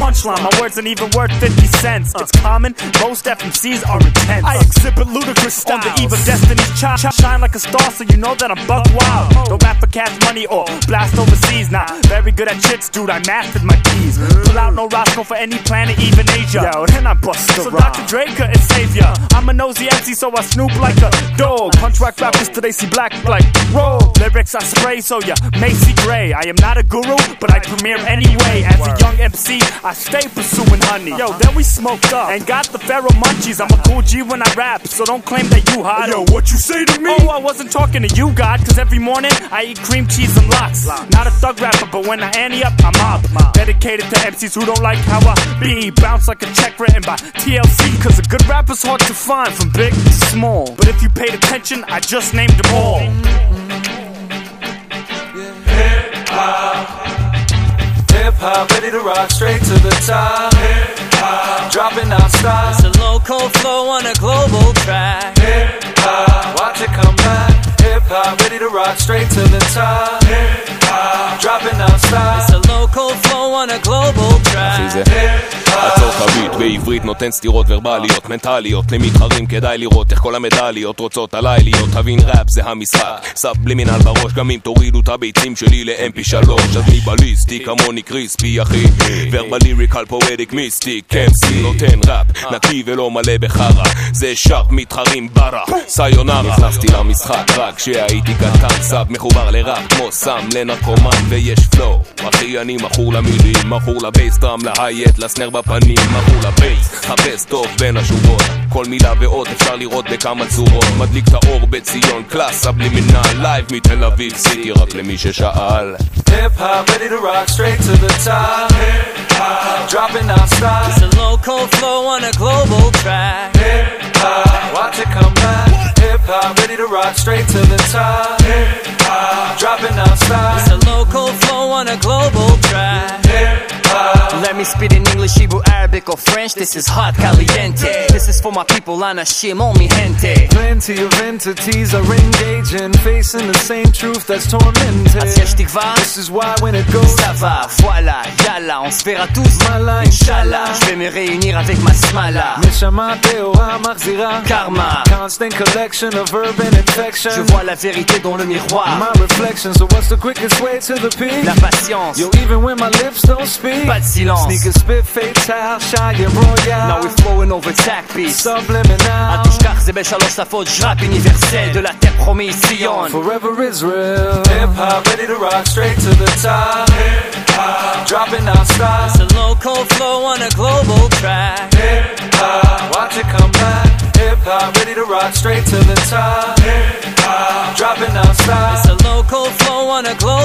punchline. My words ain't even worth 50 cents. It's common, most FMCs are intense. I exhibit ludicrous style. On the eve of destiny's child. Shine like a star, so you know that I'm buck wild. Don't rap for cash money or blast overseas. Nah, very good at chits, dude. I mastered my keys. Pull out no Roscoe for any planet, even Asia. Yo, then I bust the So Dr. Dre couldn't save ya. I'm a nosy MC, so I snoop like a dog. Punch rock rappers today see black like roll. Lyrics I spray, so ya Macy Gray. I am not a guru, but I premiere anyway. As a young I stay pursuing honey. Yo, then we smoked up and got the Pharoahe munchies. I'm a cool G when I rap, so don't claim that you hot. Yo, what you say to me? Oh, I wasn't talking to you, God, cause every morning I eat cream cheese and lox. Not a thug rapper, but when I ante up, I'm up. Dedicated to MCs who don't like how I be. Bounce like a check written by TLC, cause a good rapper's hard to find from big to small. But if you paid attention, I just named them all. dropping outside. It's a local flow on a global track. Hip hop, watch it come back. Hip hop, ready to rock straight to the top. Hip hop, dropping outside. It's a local flow on a global track. Hip חבית בעברית נותן סתירות ורבליות מנטליות למתחרים כדאי לראות איך כל המדליות רוצות עליי להיות. תבין ראפ זה המשחק. סבלימינל בראש גם אם תורידו את הביצים שלי ל-mp3 אז מי בליסטי כמוני קריספי אחי. ורבליריקל פואדיק מיסטיק MC נותן ראפ נקי ולא מלא בחרא. זה שרפ מתחרים ברא. סיונרה. נכנסתי למשחק רק כשהייתי קטן. סאב מחובר לראפ כמו סם לנרקומן ויש פלואו אחי אני מכור למילים מכור לבייס טראם להייט לסנר בפנים מכור לבייס חפש טוב בין השורות כל מילה ועוד אפשר לראות בכמה צורות מדליק את האור בציון קלאס סבלימינל לייב מתל אביב סיטי רק למי ששאל Hip hop, ready to rock straight to the top. Hip hop, dropping non-stop. It's a local flow on a global track. Hip hop, watch it come back. Hip hop, ready to rock straight to the top. Hip hop, dropping non-stop. It's a local flow on a global me in English, Hebrew, Arabic or French. This is hot caliente. This is for my people, I shimon mi gente. Plenty of entities are engaging Facing the same truth that's tormented. This is why when it goes Ça va, voilà, yalla, on se verra tous. Mala, inshallah. Je vais me réunir avec ma smala. Neshama, Marzira. Karma. Constant collection of urban infection. Je vois la vérité dans le miroir. My reflection, so what's the quickest way to the peak? La patience. Yo, even when my lips don't speak. Pas de silence. Sneakers spit fatal, shy and royal Now we're flowing over track beats. אל Subliminal תשכח זה בשלוש שפות, je rappe universel de la terre promise Sion. Forever Israel Hip hop, ready to rock straight to the top Hip hop, dropping non-stop It's a local flow on a global track. Hip hop, watch it come back Hip hop, ready to rock straight to the top Hip hop, dropping non-stop It's a local flow on a global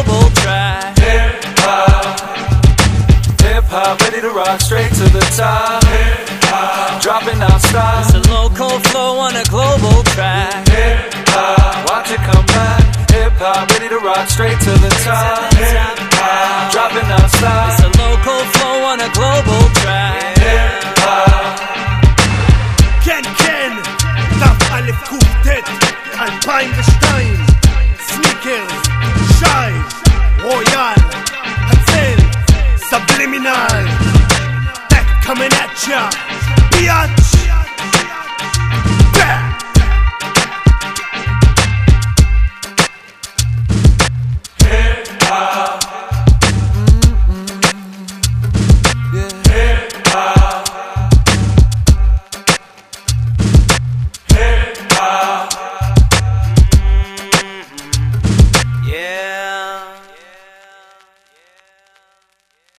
dropping our style. It's a local flow on a global track. Hip hop, watch it come back. Hip hop, ready to rock straight to the top. Hip hop, dropping our style. It's a local flow on a global track. Hip hop. Ken Ken, Taf Alef Kuf Tet, 2002, Sneakers, Shy, Royal, Hatzel, Subliminal, that coming at ya biatch.